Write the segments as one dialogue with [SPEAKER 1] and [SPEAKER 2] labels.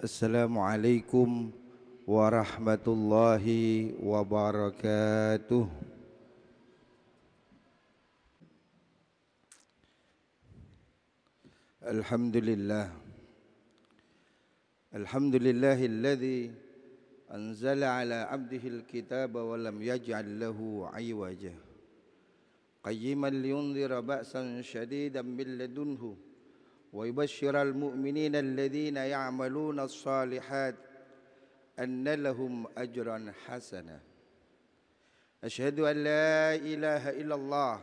[SPEAKER 1] السلام عليكم ورحمة الله وبركاته. الحمد لله. الحمد لله الذي أنزل على عبده الكتاب ولم يجعل له عوجا. قيما لينذر بأسا شديدا من لدنه ويبشر المؤمنين الذين يعملون الصالحات أن لهم أجرا حسنا. أشهد أن لا إله إلا الله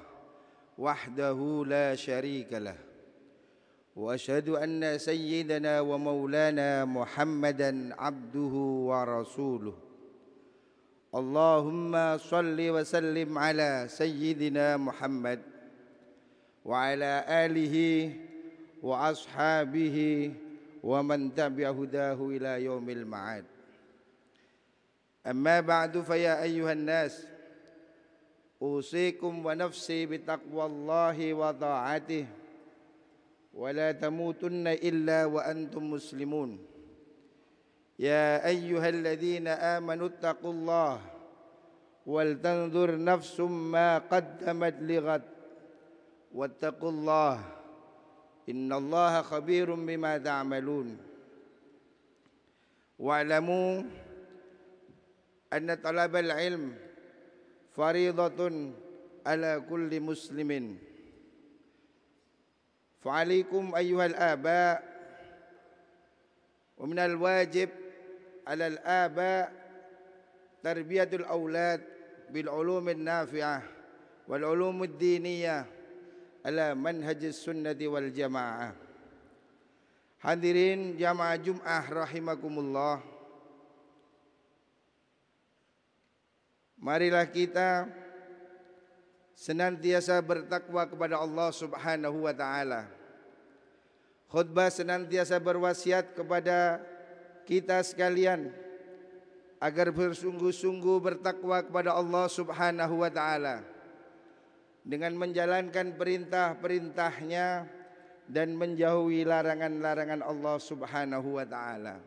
[SPEAKER 1] وحده لا شريك له. وأشهد أن سيدنا ومولانا محمدا عبده ورسوله. اللهم صل وسلم على سيدنا محمد وعلى آله وأصحابه ومن تبع هداه إلى يوم المعاد. أما بعد فيا أيها الناس أوصيكم ونفسي بتقوى الله وطاعته ولا تموتن إلا وأنتم مسلمون. يا أيها الذين آمنوا اتقوا الله ولتنظر نفس ما قدمت لغد واتقوا الله إن الله خبير بما تعملون. واعلموا أن طلب العلم فريضة على كل مسلم. فعليكم أيها الآباء ومن الواجب على الآباء تربية الأولاد بالعلوم النافعة والعلوم الدينية. ala manhajis sunnati wal jamaah. Hadirin jamaah Jum'ah rahimakumullah. Marilah kita senantiasa bertakwa kepada Allah Subhanahu wa taala. Khutbah senantiasa berwasiat kepada kita sekalian agar bersungguh-sungguh bertakwa kepada Allah Subhanahu wa taala dengan menjalankan perintah-perintahnya dan menjauhi larangan-larangan Allah Subhanahu wa taala.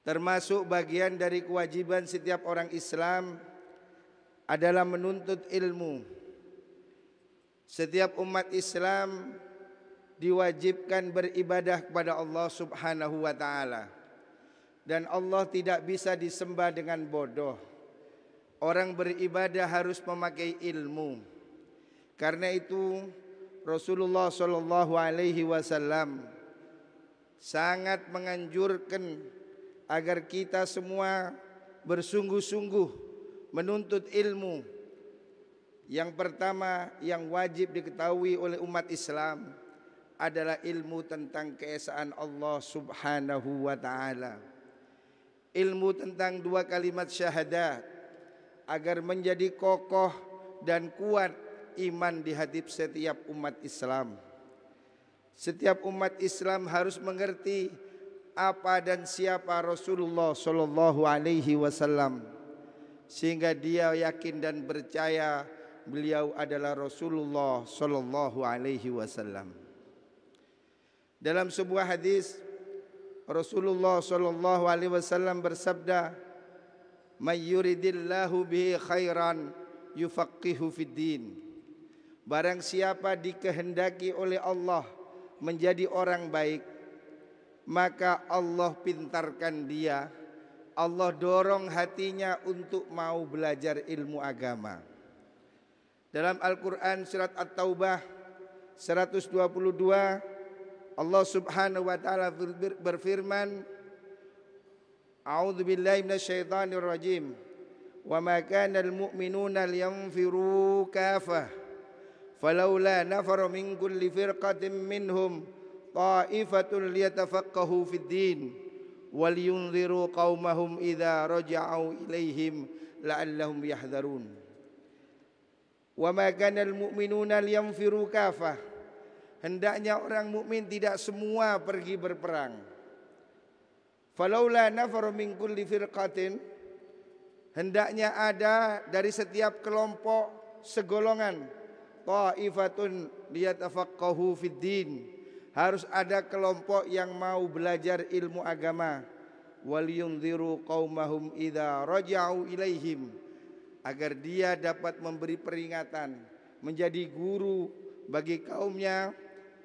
[SPEAKER 1] Termasuk bagian dari kewajiban setiap orang Islam adalah menuntut ilmu. Setiap umat Islam diwajibkan beribadah kepada Allah Subhanahu wa taala. Dan Allah tidak bisa disembah dengan bodoh. Orang beribadah harus memakai ilmu. Karena itu Rasulullah sallallahu alaihi wasallam sangat menganjurkan agar kita semua bersungguh-sungguh menuntut ilmu. Yang pertama yang wajib diketahui oleh umat Islam adalah ilmu tentang keesaan Allah Subhanahu wa taala. Ilmu tentang dua kalimat syahadat agar menjadi kokoh dan kuat iman di hati setiap umat Islam. Setiap umat Islam harus mengerti apa dan siapa Rasulullah sallallahu alaihi wasallam sehingga dia yakin dan percaya beliau adalah Rasulullah sallallahu alaihi wasallam. Dalam sebuah hadis Rasulullah sallallahu alaihi wasallam bersabda, "May yuridillahu bihi khairan yufaqihu fid din." Barang siapa dikehendaki oleh Allah menjadi orang baik, maka Allah pintarkan dia Allah dorong hatinya untuk mau belajar ilmu agama. Dalam Al-Quran surat At-Taubah 122 Allah subhanahu wa ta'ala berfirman A'udzu billahi minasyaitonir rajim. Wa ma kana al-mu'minuna liyanfiru kafa. Falaula nafaru min kulli firqatin minhum ta'ifatun liyatafaqahu fid din wal yunziru qaumahum idza raja'u ilaihim la'allahum yahdharun. Wa ma kana al-mu'minuna liyanfiru kafa. Hendaknya orang mukmin tidak semua pergi berperang falaula nafar min kulli firqatin. Hendaknya ada dari setiap kelompok segolongan. Taifatun liyatafaqahu fid din. Harus ada kelompok yang mau belajar ilmu agama. Wal yunziru qaumahum idza raja'u ilaihim. Agar dia dapat memberi peringatan menjadi guru bagi kaumnya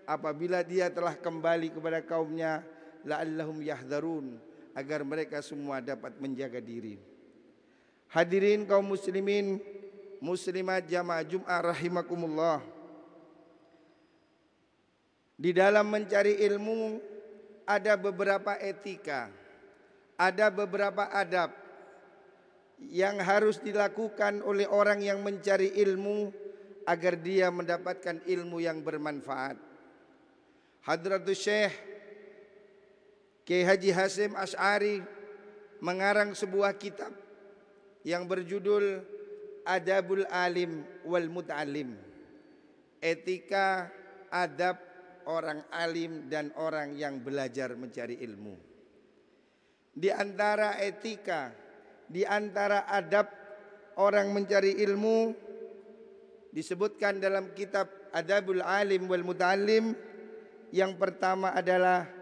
[SPEAKER 1] apabila dia telah kembali kepada kaumnya la'allahum yahdharun agar mereka semua dapat menjaga diri. Hadirin kaum muslimin muslimat jamaah Jumat rahimakumullah. Di dalam mencari ilmu ada beberapa etika, ada beberapa adab yang harus dilakukan oleh orang yang mencari ilmu agar dia mendapatkan ilmu yang bermanfaat. Hadratus Syekh Kiai Haji Hasim Ash'ari mengarang sebuah kitab yang berjudul Adabul Alim wal Mut'alim. Etika adab orang alim dan orang yang belajar mencari ilmu. Di antara etika, di antara adab orang mencari ilmu disebutkan dalam kitab Adabul Alim wal Mut'alim yang pertama adalah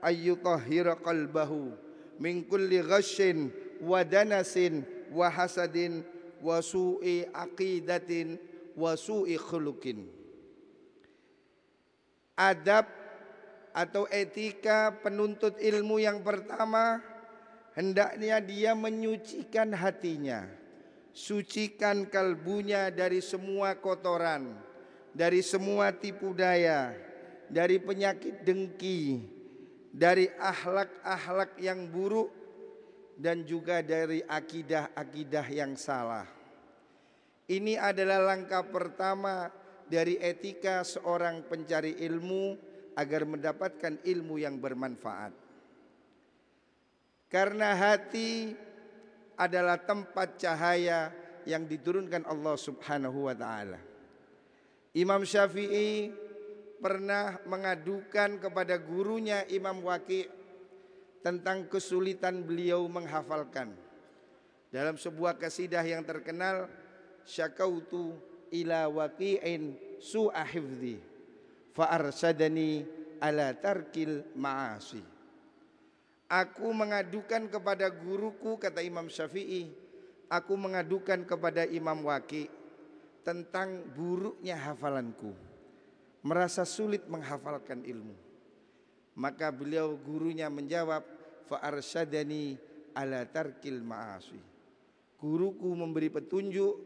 [SPEAKER 1] ayyutahhira qalbahu min kulli ghasyin wa danasin wa hasadin wa su'i aqidatin wa su'i khuluqin. Adab atau etika penuntut ilmu yang pertama hendaknya dia menyucikan hatinya, sucikan kalbunya dari semua kotoran, dari semua tipu daya, dari penyakit dengki, dari akhlak-akhlak yang buruk dan juga dari akidah-akidah yang salah. Ini adalah langkah pertama dari etika seorang pencari ilmu agar mendapatkan ilmu yang bermanfaat. Karena hati adalah tempat cahaya yang diturunkan Allah Subhanahu wa taala. Imam Syafi'i pernah mengadukan kepada gurunya Imam Waqi tentang kesulitan beliau menghafalkan. Dalam sebuah kasidah yang terkenal, syakautu ila waqi'in su'a hifdhi fa arsadani ala tarkil ma'asi. Aku mengadukan kepada guruku kata Imam Syafi'i, aku mengadukan kepada Imam Waqi tentang buruknya hafalanku merasa sulit menghafalkan ilmu. Maka beliau gurunya menjawab, fa arsyadani ala tarkil ma'asi. Guruku memberi petunjuk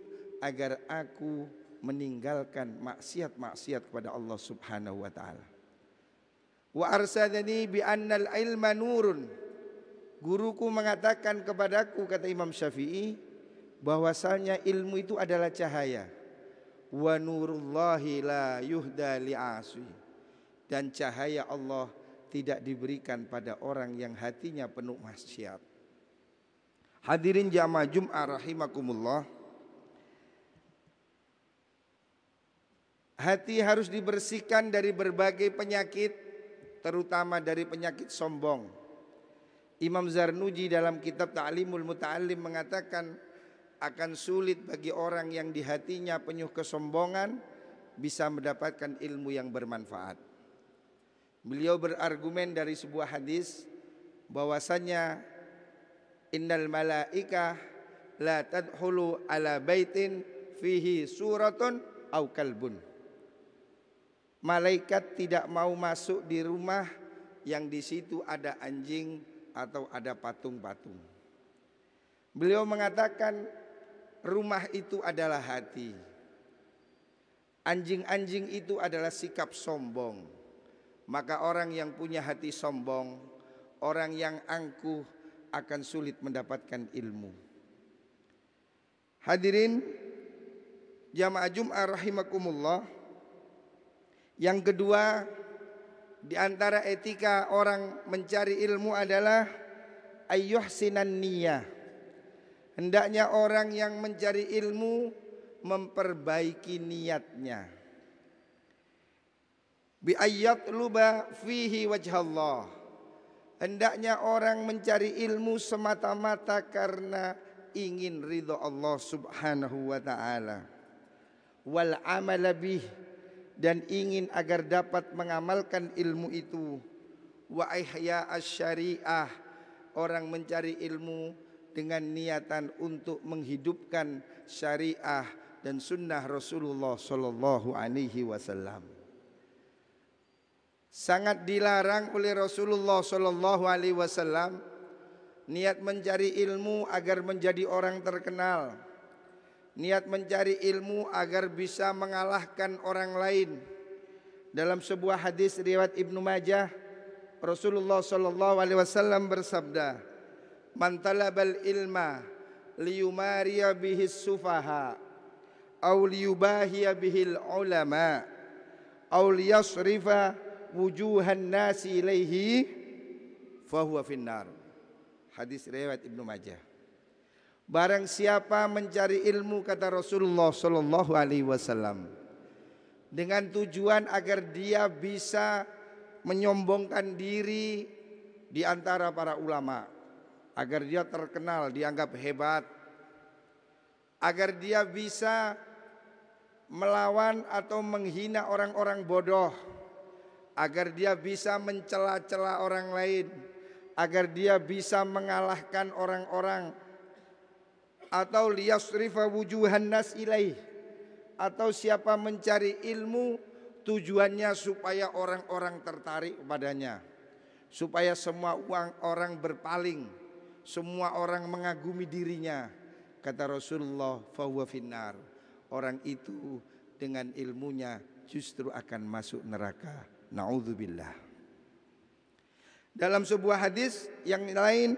[SPEAKER 1] agar aku meninggalkan maksiat-maksiat kepada Allah Subhanahu wa taala. Wa arsadani bi annal ilma nurun. Guruku mengatakan kepadaku kata Imam Syafi'i bahwasanya ilmu itu adalah cahaya wa nurullahi la yuhda li'aswi dan cahaya Allah tidak diberikan pada orang yang hatinya penuh maksiat. Hadirin jamaah Jum'ah rahimakumullah. Hati harus dibersihkan dari berbagai penyakit terutama dari penyakit sombong. Imam Zarnuji dalam kitab Ta'limul Muta'allim mengatakan akan sulit bagi orang yang di hatinya penuh kesombongan bisa mendapatkan ilmu yang bermanfaat. Beliau berargumen dari sebuah hadis bahwasanya innal malaika la tadkhulu ala baitin fihi suratun au kalbun. Malaikat tidak mau masuk di rumah yang di situ ada anjing atau ada patung-patung. Beliau mengatakan rumah itu adalah hati. Anjing-anjing itu adalah sikap sombong. Maka orang yang punya hati sombong, orang yang angkuh akan sulit mendapatkan ilmu. Hadirin jamaah Jum'ah rahimakumullah. Yang kedua, di antara etika orang mencari ilmu adalah ayyuhsinan niyah Hendaknya orang yang mencari ilmu memperbaiki niatnya. Bi ayat luba fihi wajhallah. Hendaknya orang mencari ilmu semata-mata karena ingin ridho Allah Subhanahu wa taala. Wal amal bih dan ingin agar dapat mengamalkan ilmu itu wa ihya syariah orang mencari ilmu dengan niatan untuk menghidupkan syariah dan sunnah Rasulullah sallallahu alaihi wasallam sangat dilarang oleh Rasulullah sallallahu alaihi wasallam niat mencari ilmu agar menjadi orang terkenal niat mencari ilmu agar bisa mengalahkan orang lain. Dalam sebuah hadis riwayat Ibnu Majah, Rasulullah sallallahu alaihi wasallam bersabda, "Man talabal ilma liyumariya bihi sufaha aw liyubahiya bihi ulama aw liyasrifa wujuhan nasi ilaihi fahuwa finnar." Hadis riwayat Ibnu Majah. Barang siapa mencari ilmu kata Rasulullah sallallahu alaihi wasallam dengan tujuan agar dia bisa menyombongkan diri di antara para ulama, agar dia terkenal, dianggap hebat, agar dia bisa melawan atau menghina orang-orang bodoh, agar dia bisa mencela-cela orang lain, agar dia bisa mengalahkan orang-orang. Atau liyasrifa wujuhan nas ilaih. Atau siapa mencari ilmu tujuannya supaya orang-orang tertarik kepadanya supaya semua uang orang berpaling semua orang mengagumi dirinya kata Rasulullah fahuwa finnar. Orang itu dengan ilmunya justru akan masuk neraka. Naudzubillah. Dalam sebuah hadis yang lain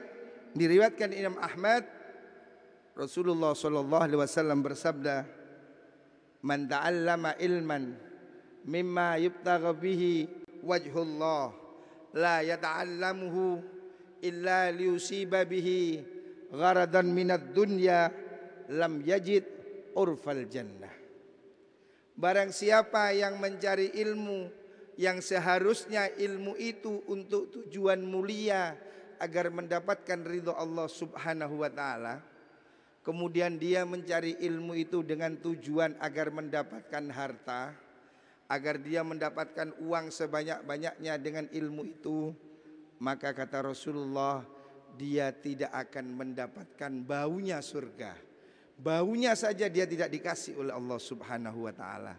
[SPEAKER 1] diriwayatkan Imam Ahmad Rasulullah sallallahu alaihi wasallam bersabda, "Man ta'allama ilman mimma yubtagha bihi wajhullah la yata'allamuhu illa liyusiba bihi gharadan minad dunya lam yajid urfal jannah." Barang siapa yang mencari ilmu yang seharusnya ilmu itu untuk tujuan mulia agar mendapatkan ridho Allah Subhanahu wa taala, Kemudian dia mencari ilmu itu dengan tujuan agar mendapatkan harta, agar dia mendapatkan uang sebanyak-banyaknya dengan ilmu itu, maka kata Rasulullah, dia tidak akan mendapatkan baunya surga. Baunya saja dia tidak dikasih oleh Allah Subhanahu wa taala.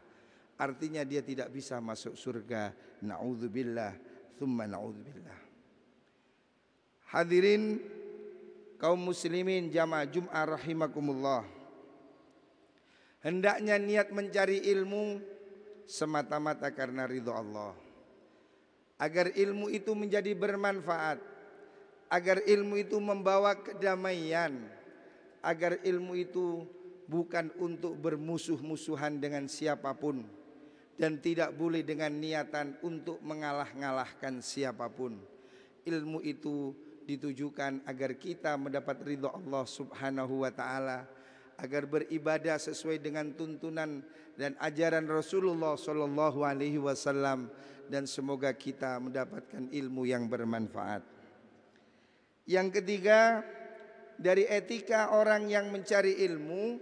[SPEAKER 1] Artinya dia tidak bisa masuk surga. Nauzubillah, thumma nauzubillah. Hadirin kaum muslimin jamaah Jum'ah rahimakumullah. Hendaknya niat mencari ilmu semata-mata karena ridho Allah. Agar ilmu itu menjadi bermanfaat. Agar ilmu itu membawa kedamaian. Agar ilmu itu bukan untuk bermusuh-musuhan dengan siapa pun. Dan tidak boleh dengan niatan untuk mengalah-ngalahkan siapa pun. Ilmu itu ditujukan agar kita mendapat ridho Allah Subhanahu wa taala agar beribadah sesuai dengan tuntunan dan ajaran Rasulullah sallallahu alaihi wasallam dan semoga kita mendapatkan ilmu yang bermanfaat. Yang ketiga, dari etika orang yang mencari ilmu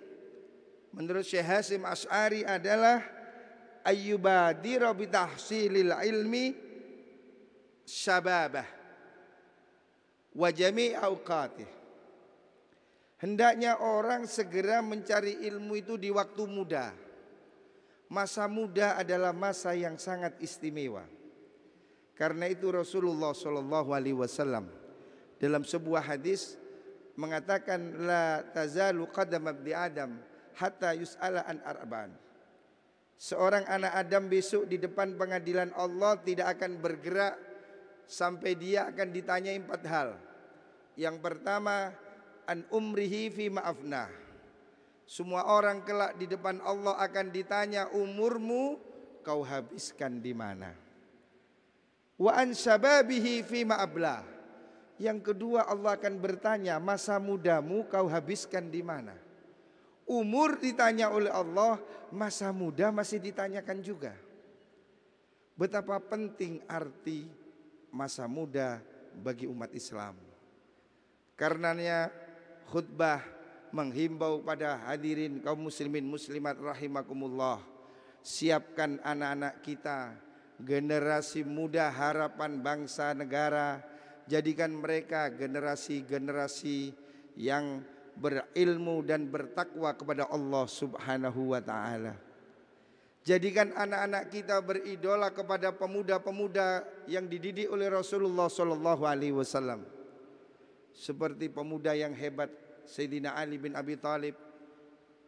[SPEAKER 1] menurut Syekh Hasim Asy'ari adalah ayyubadira bi tahsilil ilmi syababah wa jami' awqatih. Hendaknya orang segera mencari ilmu itu di waktu muda. Masa muda adalah masa yang sangat istimewa. Karena itu Rasulullah Shallallahu Alaihi Wasallam dalam sebuah hadis mengatakan la tazalu qadam abdi Adam hatta yus'ala an arba'an. Seorang anak Adam besok di depan pengadilan Allah tidak akan bergerak sampai dia akan ditanya empat hal. Yang pertama an umrihi fi maafna. Semua orang kelak di depan Allah akan ditanya umurmu kau habiskan di mana. Wa an syababihi fi ma'abla. Yang kedua Allah akan bertanya masa mudamu kau habiskan di mana. Umur ditanya oleh Allah, masa muda masih ditanyakan juga. Betapa penting arti masa muda bagi umat Islam. Karenanya khutbah menghimbau pada hadirin kaum muslimin muslimat rahimakumullah siapkan anak-anak kita generasi muda harapan bangsa negara jadikan mereka generasi-generasi yang berilmu dan bertakwa kepada Allah Subhanahu wa taala. Jadikan anak-anak kita beridola kepada pemuda-pemuda yang dididik oleh Rasulullah sallallahu alaihi wasallam. Seperti pemuda yang hebat Sayyidina Ali bin Abi Thalib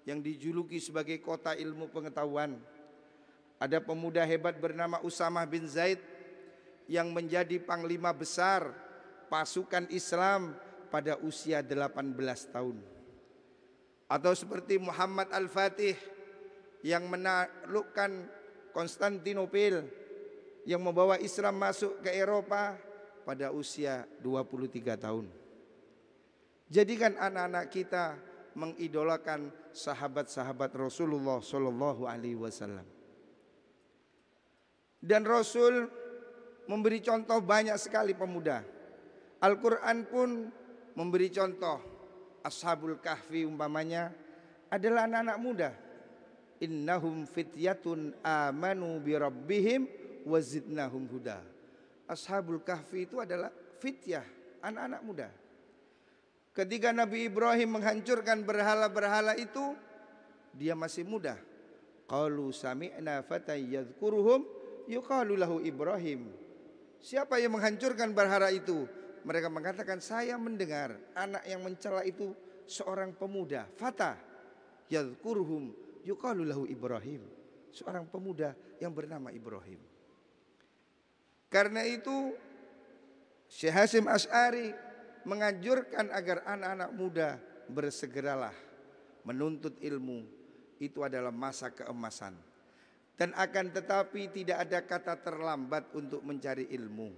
[SPEAKER 1] yang dijuluki sebagai kota ilmu pengetahuan. Ada pemuda hebat bernama Usamah bin Zaid yang menjadi panglima besar pasukan Islam pada usia 18 tahun. Atau seperti Muhammad Al-Fatih yang menaklukkan Konstantinopel yang membawa Islam masuk ke Eropa pada usia 23 tahun. Jadikan anak-anak kita mengidolakan sahabat-sahabat Rasulullah Shallallahu Alaihi Wasallam. Dan Rasul memberi contoh banyak sekali pemuda. Al-Quran pun memberi contoh. Ashabul Kahfi umpamanya adalah anak-anak muda innahum fityatun amanu bi rabbihim wazidnahum huda. Ashabul Kahfi itu adalah fityah, anak-anak muda. Ketika Nabi Ibrahim menghancurkan berhala-berhala itu, dia masih muda. Qalu sami'na fatan yadhkuruhum yuqalu lahu Ibrahim. Siapa yang menghancurkan berhala itu? Mereka mengatakan saya mendengar anak yang mencela itu seorang pemuda, fata yadhkuruhum yuqalu lahu Ibrahim, seorang pemuda yang bernama Ibrahim. Karena itu Syekh Hasim As'ari menganjurkan agar anak-anak muda bersegeralah menuntut ilmu. Itu adalah masa keemasan. Dan akan tetapi tidak ada kata terlambat untuk mencari ilmu.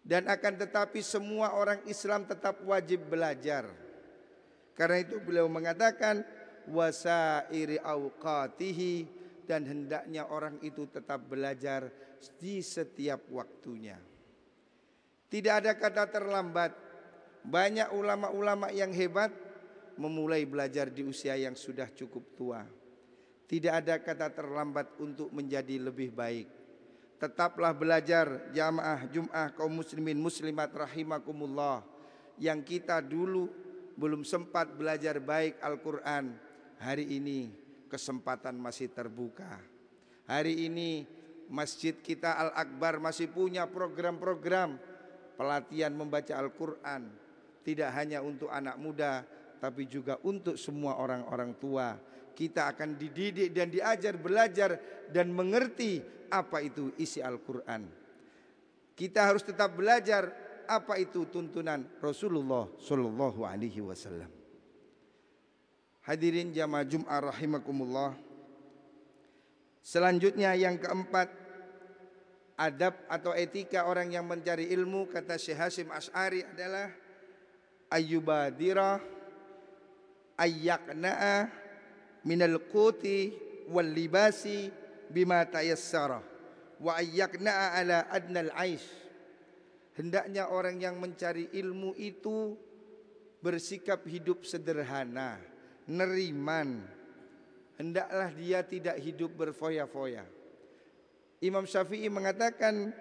[SPEAKER 1] Dan akan tetapi semua orang Islam tetap wajib belajar. Karena itu beliau mengatakan wasairi awqatihi dan hendaknya orang itu tetap belajar di setiap waktunya. Tidak ada kata terlambat. Banyak ulama-ulama yang hebat memulai belajar di usia yang sudah cukup tua. Tidak ada kata terlambat untuk menjadi lebih baik. Tetaplah belajar jamaah Jum'ah kaum muslimin muslimat rahimakumullah yang kita dulu belum sempat belajar baik Al-Qur'an hari ini kesempatan masih terbuka. Hari ini masjid kita Al-Akbar masih punya program-program pelatihan membaca Al-Quran. Tidak hanya untuk anak muda, tapi juga untuk semua orang-orang tua. Kita akan dididik dan diajar belajar dan mengerti apa itu isi Al-Quran. Kita harus tetap belajar apa itu tuntunan Rasulullah Sallallahu Alaihi Wasallam. Hadirin jamaah Jum'ah rahimakumullah. Selanjutnya yang keempat adab atau etika orang yang mencari ilmu kata Syekh Hasim As'ari adalah ayyubadira ayyakna'a minal quti wal libasi bima tayassara wa ayyakna'a ala adnal aish hendaknya orang yang mencari ilmu itu bersikap hidup sederhana neriman. Hendaklah dia tidak hidup berfoya-foya. Imam Syafi'i mengatakan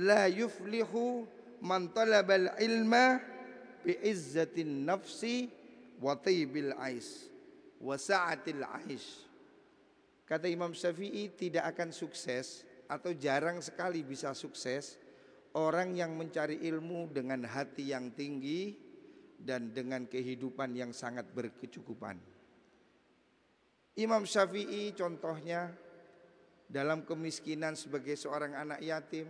[SPEAKER 1] la yuflihu man talabal ilma bi izzatin nafsi wa tayyibil ais wa sa'atil aish. Kata Imam Syafi'i tidak akan sukses atau jarang sekali bisa sukses orang yang mencari ilmu dengan hati yang tinggi dan dengan kehidupan yang sangat berkecukupan. Imam Syafi'i contohnya dalam kemiskinan sebagai seorang anak yatim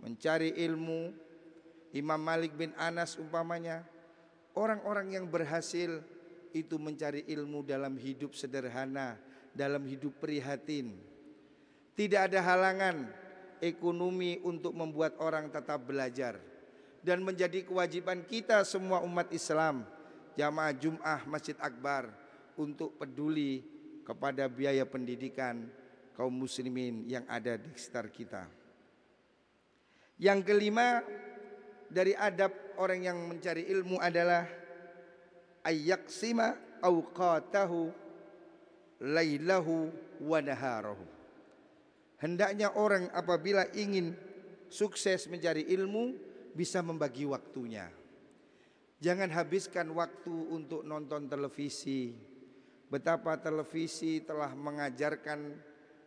[SPEAKER 1] mencari ilmu. Imam Malik bin Anas umpamanya orang-orang yang berhasil itu mencari ilmu dalam hidup sederhana, dalam hidup prihatin. Tidak ada halangan ekonomi untuk membuat orang tetap belajar dan menjadi kewajiban kita semua umat Islam jamaah Jum'ah Masjid Akbar untuk peduli kepada biaya pendidikan kaum muslimin yang ada di sekitar kita. Yang kelima dari adab orang yang mencari ilmu adalah ayyaksima awqatahu lailahu wa naharahu. Hendaknya orang apabila ingin sukses mencari ilmu bisa membagi waktunya. Jangan habiskan waktu untuk nonton televisi. Betapa televisi telah mengajarkan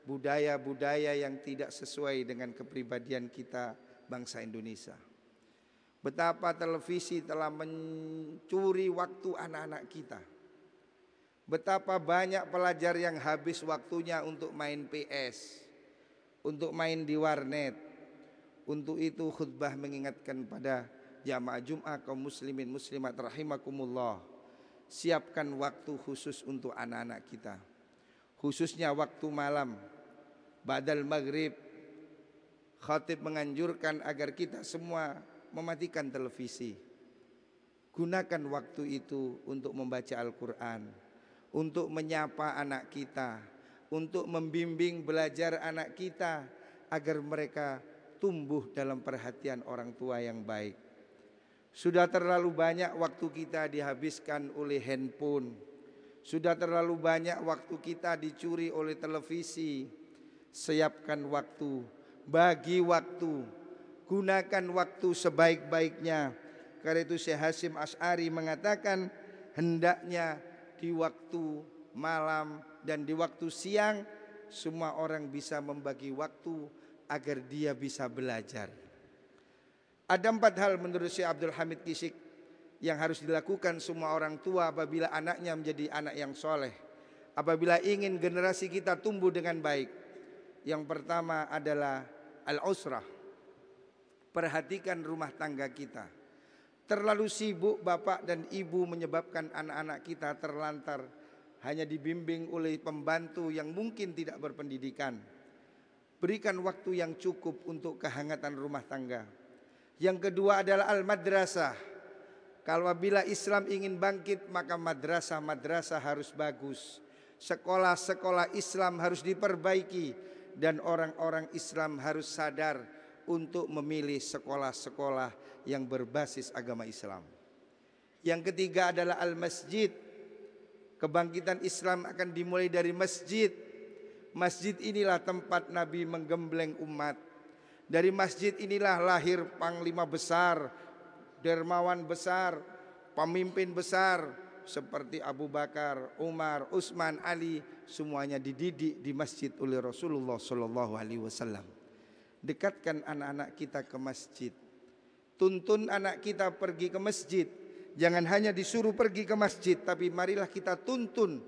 [SPEAKER 1] budaya-budaya yang tidak sesuai dengan kepribadian kita bangsa Indonesia. Betapa televisi telah mencuri waktu anak-anak kita. Betapa banyak pelajar yang habis waktunya untuk main PS, untuk main di warnet. Untuk itu khutbah mengingatkan pada jamaah Jumat kaum muslimin muslimat rahimakumullah. Siapkan waktu khusus untuk anak-anak kita. Khususnya waktu malam. Badal maghrib. Khatib menganjurkan agar kita semua mematikan televisi. Gunakan waktu itu untuk membaca Al-Quran, untuk menyapa anak kita, untuk membimbing belajar anak kita agar mereka tumbuh dalam perhatian orang tua yang baik. Sudah terlalu banyak waktu kita dihabiskan oleh handphone. Sudah terlalu banyak waktu kita dicuri oleh televisi. Siapkan waktu, bagi waktu gunakan waktu sebaik-baiknya. Karena itu Syekh Hasim As'ari mengatakan hendaknya di waktu malam dan di waktu siang semua orang bisa membagi waktu agar dia bisa belajar. Ada empat hal menurut Syekh Abdul Hamid Kisik yang harus dilakukan semua orang tua apabila anaknya menjadi anak yang soleh. Apabila ingin generasi kita tumbuh dengan baik. Yang pertama adalah al-usrah Perhatikan rumah tangga kita. Terlalu sibuk bapak dan ibu menyebabkan anak-anak kita terlantar hanya dibimbing oleh pembantu yang mungkin tidak berpendidikan. Berikan waktu yang cukup untuk kehangatan rumah tangga. Yang kedua adalah al-madrasah. Kalau bila Islam ingin bangkit maka madrasah-madrasah harus bagus. Sekolah-sekolah Islam harus diperbaiki dan orang-orang Islam harus sadar untuk memilih sekolah-sekolah yang berbasis agama Islam. Yang ketiga adalah al-masjid. Kebangkitan Islam akan dimulai dari masjid. Masjid inilah tempat Nabi menggembleng umat. Dari masjid inilah lahir panglima besar, dermawan besar, pemimpin besar seperti Abu Bakar, Umar, Utsman, Ali, semuanya dididik di masjid oleh Rasulullah sallallahu alaihi wasallam. Dekatkan anak-anak kita ke masjid. Tuntun anak kita pergi ke masjid. Jangan hanya disuruh pergi ke masjid, tapi marilah kita tuntun.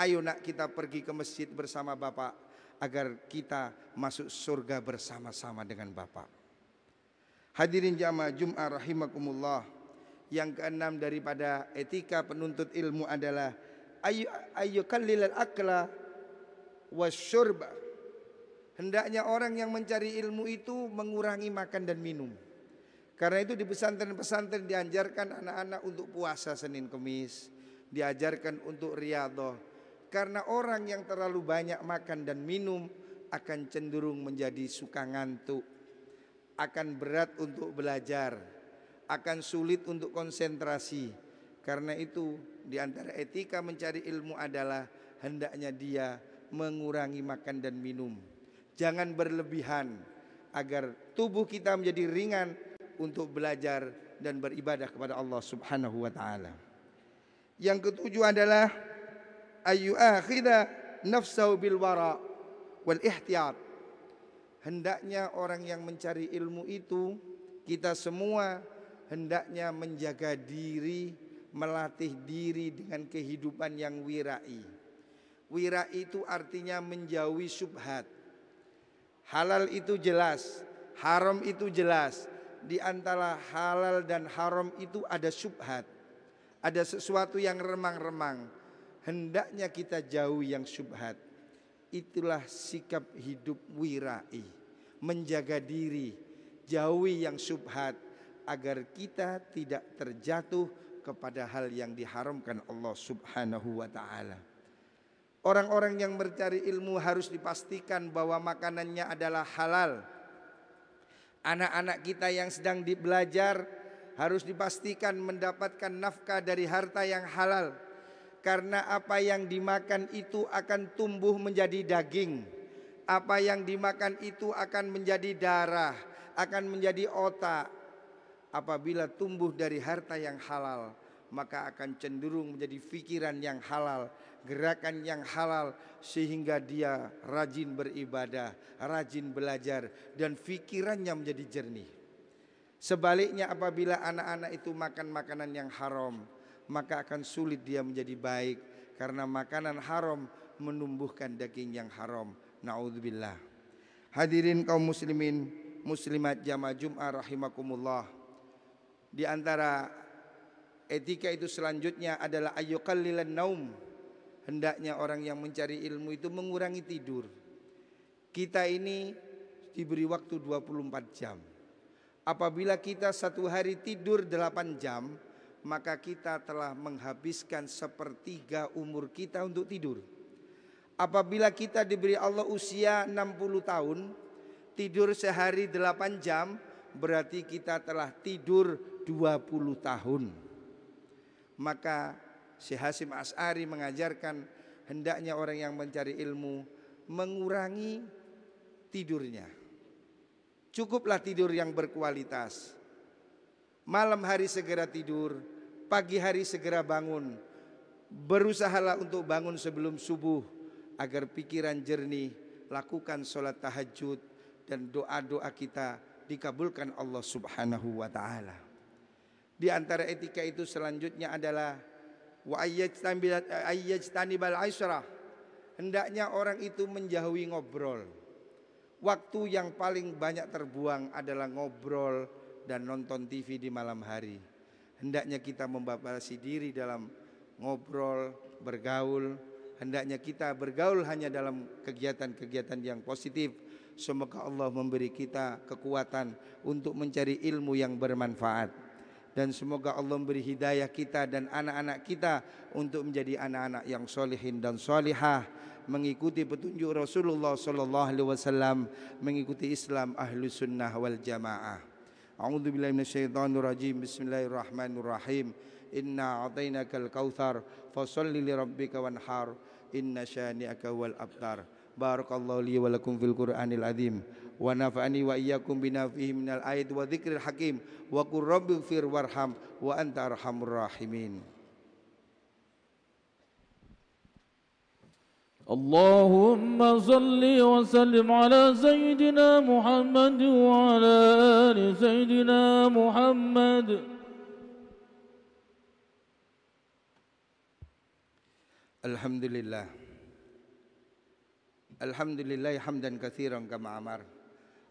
[SPEAKER 1] Ayo nak kita pergi ke masjid bersama Bapak agar kita masuk surga bersama-sama dengan Bapak. Hadirin jamaah Jum'ah rahimakumullah. Yang keenam daripada etika penuntut ilmu adalah ayu ayu kallilal akla wasyurba Hendaknya orang yang mencari ilmu itu mengurangi makan dan minum. Karena itu di pesantren-pesantren diajarkan anak-anak untuk puasa Senin Kemis, diajarkan untuk riyadhah. Karena orang yang terlalu banyak makan dan minum akan cenderung menjadi suka ngantuk, akan berat untuk belajar, akan sulit untuk konsentrasi. Karena itu di antara etika mencari ilmu adalah hendaknya dia mengurangi makan dan minum. Jangan berlebihan agar tubuh kita menjadi ringan untuk belajar dan beribadah kepada Allah Subhanahu wa taala. Yang ketujuh adalah ayu akhida nafsahu bil wara wal ihtiyat. Hendaknya orang yang mencari ilmu itu kita semua hendaknya menjaga diri, melatih diri dengan kehidupan yang wirai. Wirai itu artinya menjauhi subhat Halal itu jelas, haram itu jelas. Di antara halal dan haram itu ada subhat. Ada sesuatu yang remang-remang. Hendaknya kita jauh yang subhat. Itulah sikap hidup wirai. Menjaga diri, jauhi yang subhat agar kita tidak terjatuh kepada hal yang diharamkan Allah Subhanahu wa taala. Orang-orang yang mencari ilmu harus dipastikan bahwa makanannya adalah halal. Anak-anak kita yang sedang belajar harus dipastikan mendapatkan nafkah dari harta yang halal. karena apa yang dimakan itu akan tumbuh menjadi daging. Apa yang dimakan itu akan menjadi darah, akan menjadi otak. Apabila tumbuh dari harta yang halal, maka akan cenderung menjadi pikiran yang halal, gerakan yang halal sehingga dia rajin beribadah, rajin belajar dan pikirannya menjadi jernih. Sebaliknya apabila anak-anak itu makan makanan yang haram, maka akan sulit dia menjadi baik karena makanan haram menumbuhkan daging yang haram. Nauzubillah. Hadirin kaum muslimin, muslimat jamaah Jumat rahimakumullah. Di antara etika itu selanjutnya adalah ayyuqallilan naum. Hendaknya orang yang mencari ilmu itu mengurangi tidur. Kita ini diberi waktu 24 jam. Apabila kita satu hari tidur 8 jam, maka kita telah menghabiskan sepertiga umur kita untuk tidur. Apabila kita diberi Allah usia 60 tahun, tidur sehari 8 jam, berarti kita telah tidur 20 tahun. Maka Syekh Hasim As'ari mengajarkan hendaknya orang yang mencari ilmu mengurangi tidurnya. Cukuplah tidur yang berkualitas. Malam hari segera tidur, pagi hari segera bangun. Berusahalah untuk bangun sebelum subuh agar pikiran jernih, lakukan sholat tahajud dan doa-doa kita dikabulkan Allah Subhanahu wa taala. Di antara etika itu selanjutnya adalah wa ayyajtanibal aisyrah. Hendaknya orang itu menjauhi ngobrol. Waktu yang paling banyak terbuang adalah ngobrol dan nonton TV di malam hari. Hendaknya kita membatasi diri dalam ngobrol, bergaul. Hendaknya kita bergaul hanya dalam kegiatan-kegiatan yang positif. Semoga Allah memberi kita kekuatan untuk mencari ilmu yang bermanfaat dan semoga Allah memberi hidayah kita dan anak-anak kita untuk menjadi anak-anak yang solehin dan solehah mengikuti petunjuk Rasulullah sallallahu alaihi wasallam mengikuti Islam ahlu sunnah wal jamaah. A'udzu billahi minasyaitonir rajim. Bismillahirrahmanirrahim. Inna atainakal kautsar fa sholli lirabbika wanhar. Inna syani'aka wal abtar. barakallahu li wa lakum fil qur'anil azim wa nafa'ani wa iyyakum bima fihi minal ayat wa dzikril hakim wa qur rabbighfir warham wa anta arhamur rahimin
[SPEAKER 2] اللهم صل وسلم على سيدنا محمد وعلى آل سيدنا محمد
[SPEAKER 1] الحمد لله الحمد لله حمدا كثيرا كما أمر.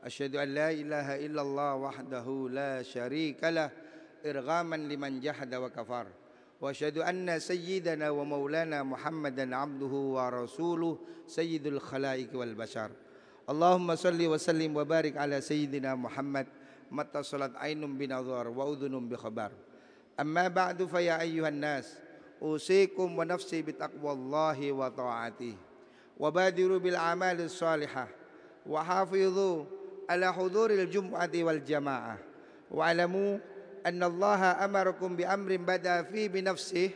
[SPEAKER 1] أشهد أن لا إله إلا الله وحده لا شريك له إرغاما لمن جحد وكفر. وأشهد أن سيدنا ومولانا محمدا عبده ورسوله سيد الخلائق والبشر. اللهم صل وسلم وبارك على سيدنا محمد. ما اتصلت عين بنظر وأذن بخبر. أما بعد فيا أيها الناس أوصيكم ونفسي بتقوى الله وطاعته. وبادروا بالأعمال الصالحة وحافظوا على حضور الجمعة والجماعة. واعلموا أن الله أمركم بأمر بدأ فيه بنفسه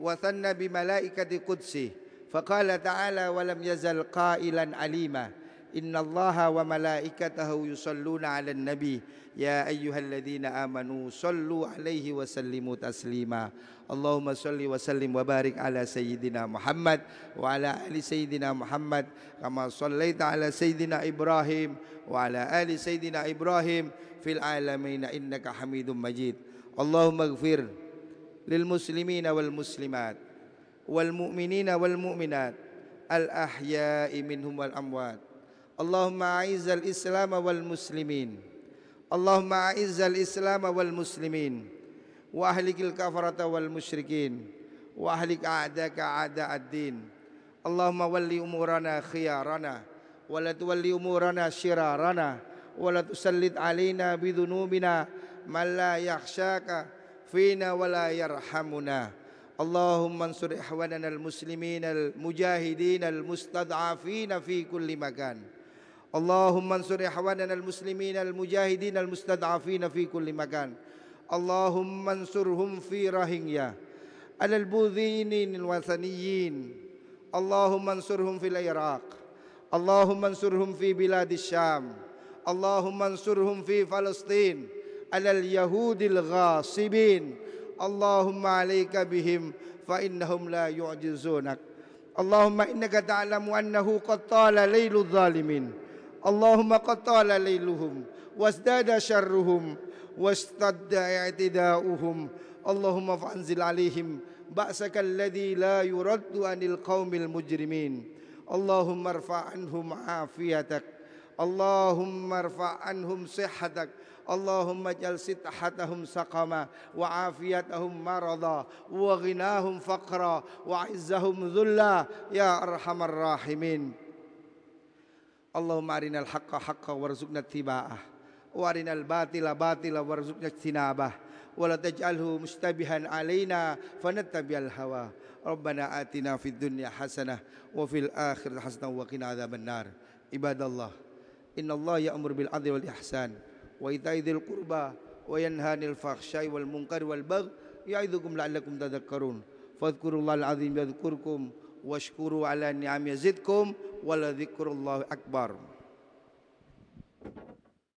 [SPEAKER 1] وثنى بملائكة قدسه فقال تعالى ولم يزل قائلا عليما إن الله وملائكته يصلون على النبي يا أيها الذين آمنوا صلوا عليه وسلموا تسليما اللهم صل وسلم وبارك على سيدنا محمد وعلى آل سيدنا محمد كما صليت على سيدنا إبراهيم وعلى آل سيدنا إبراهيم في العالمين إنك حميد مجيد اللهم اغفر للمسلمين والمسلمات والمؤمنين والمؤمنات الأحياء منهم والأموات اللهم أعز الإسلام والمسلمين. اللهم أعز الإسلام والمسلمين. وأهلك الكفرة والمشركين. وأهلك أعداءك أعداء الدين. اللهم ول أمورنا خيارنا. ولا تولي أمورنا شرارنا. ولا تسلط علينا بذنوبنا من لا يخشاك فينا ولا يرحمنا. اللهم انصر إخواننا المسلمين المجاهدين المستضعفين في كل مكان. اللهم انصر إخواننا المسلمين المجاهدين المستضعفين في كل مكان. اللهم انصرهم في رهنيا. على البوذيين الوثنيين. اللهم انصرهم في العراق. اللهم انصرهم في بلاد الشام. اللهم انصرهم في فلسطين. على اليهود الغاصبين. اللهم عليك بهم فإنهم لا يعجزونك. اللهم إنك تعلم أنه قد طال ليل الظالمين. اللهم قد طال ليلهم وازداد شرهم واشتد اعتداؤهم. اللهم فانزل عليهم بأسك الذي لا يرد عن القوم المجرمين. اللهم ارفع عنهم عافيتك. اللهم ارفع عنهم صحتك. اللهم اجعل صحتهم سقما وعافيتهم مرضا وغناهم فقرا وعزهم ذلا يا أرحم الراحمين. اللهم أرنا الحق حقا وارزقنا اتباعه وأرنا الباطل باطلا وارزقنا اجتنابه ولا تجعله مشتبها علينا فنتبع الهوى. ربنا آتنا في الدنيا حسنة وفي الآخرة حسنة وقنا عذاب النار. عباد الله إن الله يأمر بالعدل والإحسان وإيتاء ذي القربى وينهى عن الفحشاء والمنكر والبغي يعظكم لعلكم تذكرون. فاذكروا الله العظيم يذكركم واشكروا على النعم يزدكم. ولذكر الله أكبر.